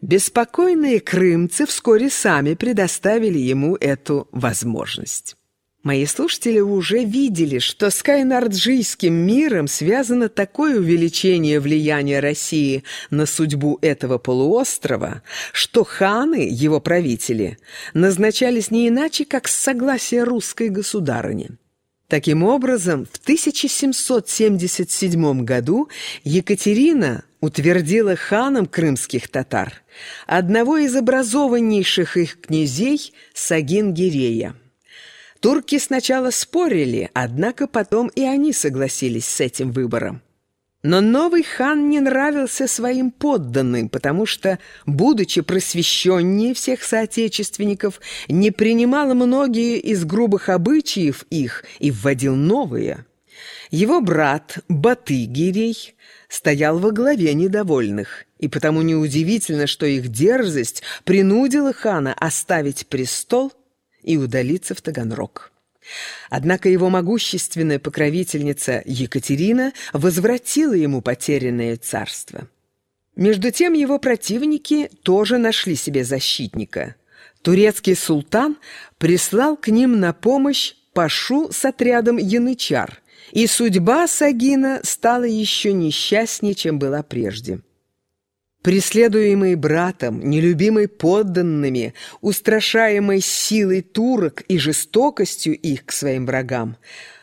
Беспокойные крымцы вскоре сами предоставили ему эту возможность. Мои слушатели уже видели, что с Кайнарджийским миром связано такое увеличение влияния России на судьбу этого полуострова, что ханы, его правители, назначались не иначе, как с согласия русской государыни. Таким образом, в 1777 году Екатерина утвердила ханом крымских татар одного из образованнейших их князей Сагин-Гирея. Турки сначала спорили, однако потом и они согласились с этим выбором. Но новый хан не нравился своим подданным, потому что, будучи просвещеннее всех соотечественников, не принимал многие из грубых обычаев их и вводил новые. Его брат Батыгирей стоял во главе недовольных, и потому неудивительно, что их дерзость принудила хана оставить престол и удалиться в Таганрог. Однако его могущественная покровительница Екатерина возвратила ему потерянное царство. Между тем его противники тоже нашли себе защитника. Турецкий султан прислал к ним на помощь Пашу с отрядом янычар, и судьба Сагина стала еще несчастнее, чем была прежде. Преследуемый братом, нелюбимый подданными, устрашаемый силой турок и жестокостью их к своим врагам,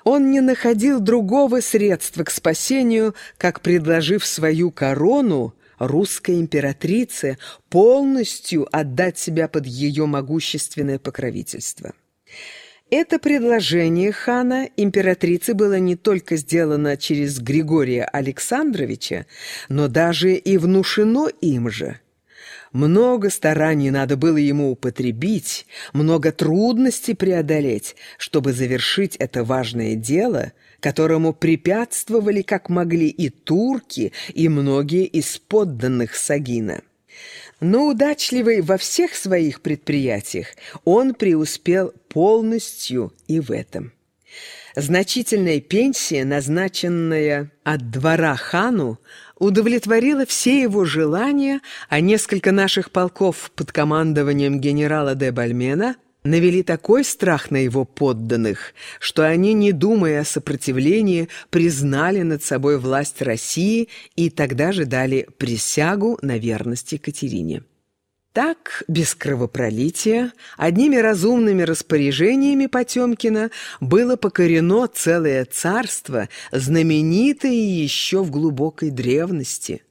он не находил другого средства к спасению, как предложив свою корону русской императрице полностью отдать себя под ее могущественное покровительство. Это предложение хана императрицы было не только сделано через Григория Александровича, но даже и внушено им же. Много стараний надо было ему употребить, много трудностей преодолеть, чтобы завершить это важное дело, которому препятствовали как могли и турки, и многие из подданных Сагина. Но удачливый во всех своих предприятиях, он преуспел полностью и в этом. Значительная пенсия, назначенная от двора хану, удовлетворила все его желания, а несколько наших полков под командованием генерала де Бальмена навели такой страх на его подданных, что они, не думая о сопротивлении, признали над собой власть России и тогда же дали присягу на верность Екатерине. Так, без кровопролития, одними разумными распоряжениями Потемкина было покорено целое царство, знаменитое еще в глубокой древности.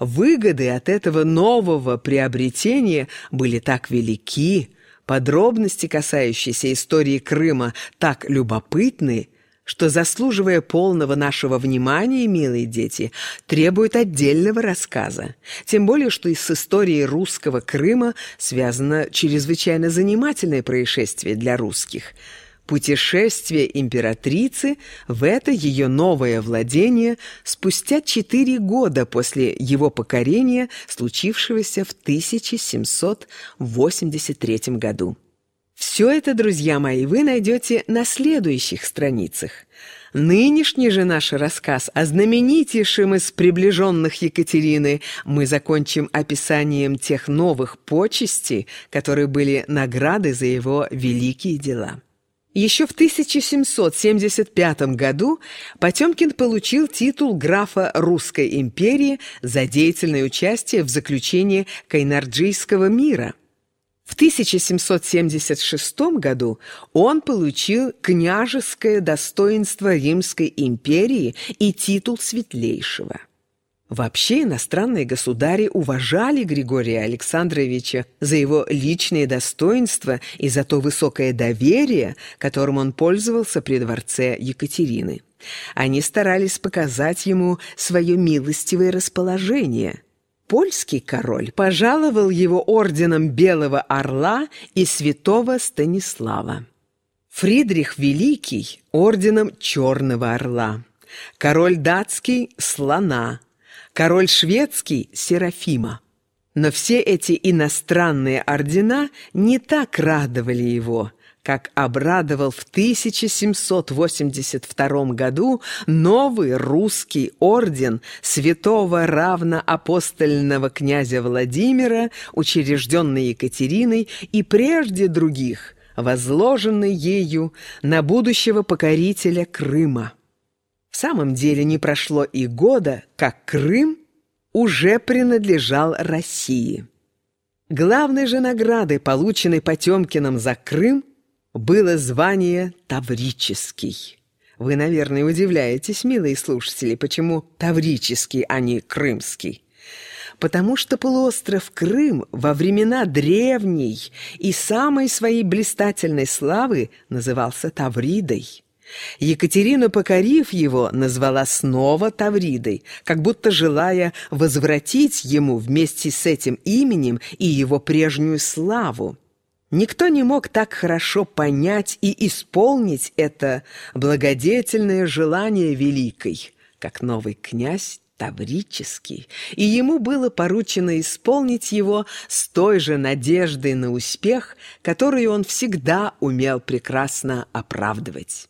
Выгоды от этого нового приобретения были так велики, Подробности, касающиеся истории Крыма, так любопытны, что, заслуживая полного нашего внимания, милые дети, требуют отдельного рассказа. Тем более, что и с историей русского Крыма связано чрезвычайно занимательное происшествие для русских – Путешествие императрицы в это ее новое владение спустя четыре года после его покорения, случившегося в 1783 году. Все это, друзья мои, вы найдете на следующих страницах. Нынешний же наш рассказ о знаменитейшем из приближенных Екатерины мы закончим описанием тех новых почестей, которые были награды за его великие дела. Еще в 1775 году Потемкин получил титул графа Русской империи за деятельное участие в заключении Кайнарджийского мира. В 1776 году он получил княжеское достоинство Римской империи и титул светлейшего. Вообще иностранные государи уважали Григория Александровича за его личные достоинства и за то высокое доверие, которым он пользовался при дворце Екатерины. Они старались показать ему свое милостивое расположение. Польский король пожаловал его орденом Белого Орла и Святого Станислава. Фридрих Великий – орденом Черного Орла. Король датский – Слона – король шведский – Серафима. Но все эти иностранные ордена не так радовали его, как обрадовал в 1782 году новый русский орден святого равноапостольного князя Владимира, учрежденный Екатериной и прежде других, возложенный ею на будущего покорителя Крыма. В самом деле не прошло и года, как Крым уже принадлежал России. Главной же наградой, полученной Потемкиным за Крым, было звание Таврический. Вы, наверное, удивляетесь, милые слушатели, почему Таврический, а не Крымский. Потому что полуостров Крым во времена древней и самой своей блистательной славы назывался Тавридой. Екатерина, покорив его, назвала снова Тавридой, как будто желая возвратить ему вместе с этим именем и его прежнюю славу. Никто не мог так хорошо понять и исполнить это благодетельное желание великой, как новый князь Таврический, и ему было поручено исполнить его с той же надеждой на успех, которую он всегда умел прекрасно оправдывать.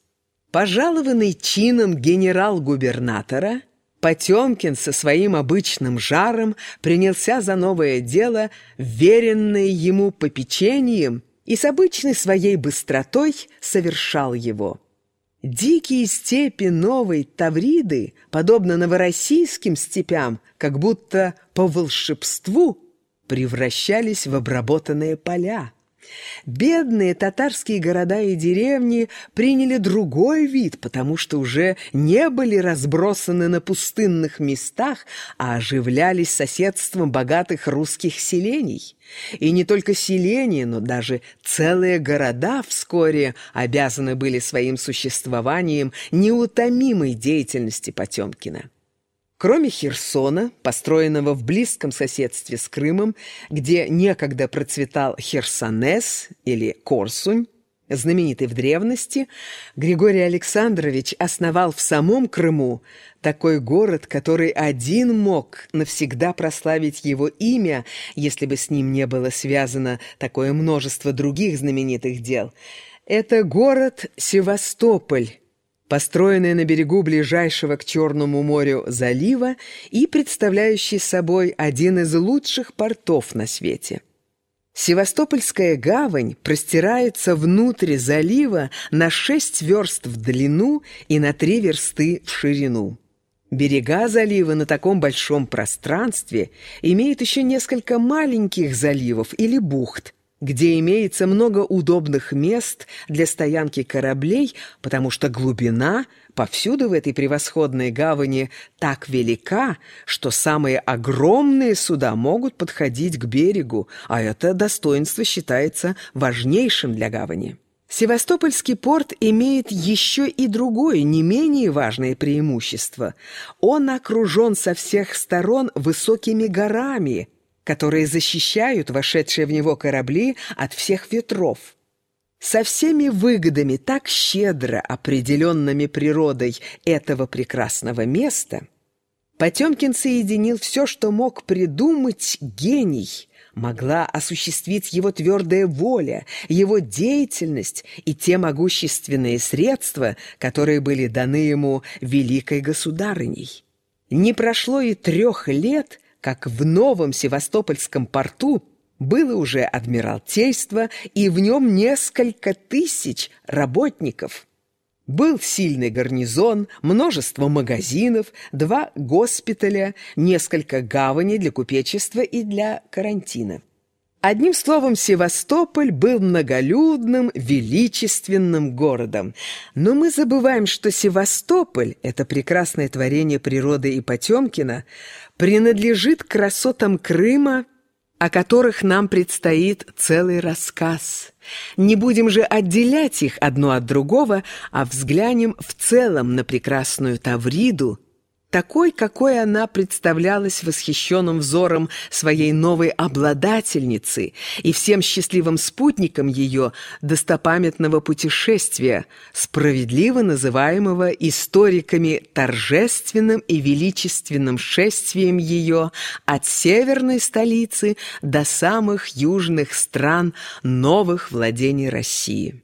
Пожалованный чином генерал-губернатора – Потемкин со своим обычным жаром принялся за новое дело, веренное ему попечением, и с обычной своей быстротой совершал его. Дикие степи новой Тавриды, подобно новороссийским степям, как будто по волшебству, превращались в обработанные поля. Бедные татарские города и деревни приняли другой вид, потому что уже не были разбросаны на пустынных местах, а оживлялись соседством богатых русских селений. И не только селения, но даже целые города вскоре обязаны были своим существованием неутомимой деятельности Потемкина. Кроме Херсона, построенного в близком соседстве с Крымом, где некогда процветал Херсонес или Корсунь, знаменитый в древности, Григорий Александрович основал в самом Крыму такой город, который один мог навсегда прославить его имя, если бы с ним не было связано такое множество других знаменитых дел. Это город Севастополь, построенная на берегу ближайшего к Черному морю залива и представляющий собой один из лучших портов на свете. Севастопольская гавань простирается внутрь залива на шесть верст в длину и на три версты в ширину. Берега залива на таком большом пространстве имеют еще несколько маленьких заливов или бухт, где имеется много удобных мест для стоянки кораблей, потому что глубина повсюду в этой превосходной гавани так велика, что самые огромные суда могут подходить к берегу, а это достоинство считается важнейшим для гавани. Севастопольский порт имеет еще и другое, не менее важное преимущество. Он окружен со всех сторон высокими горами – которые защищают вошедшие в него корабли от всех ветров. Со всеми выгодами, так щедро определенными природой этого прекрасного места, Потемкин соединил все, что мог придумать гений, могла осуществить его твердая воля, его деятельность и те могущественные средства, которые были даны ему великой государыней. Не прошло и трех лет, как в новом Севастопольском порту было уже адмиралтейство и в нем несколько тысяч работников. Был сильный гарнизон, множество магазинов, два госпиталя, несколько гаваней для купечества и для карантина. Одним словом, Севастополь был многолюдным, величественным городом. Но мы забываем, что Севастополь, это прекрасное творение природы и Потемкина, принадлежит красотам Крыма, о которых нам предстоит целый рассказ. Не будем же отделять их одно от другого, а взглянем в целом на прекрасную Тавриду, такой, какой она представлялась восхищенным взором своей новой обладательницы и всем счастливым спутником ее достопамятного путешествия, справедливо называемого историками торжественным и величественным шествием ее от северной столицы до самых южных стран новых владений России.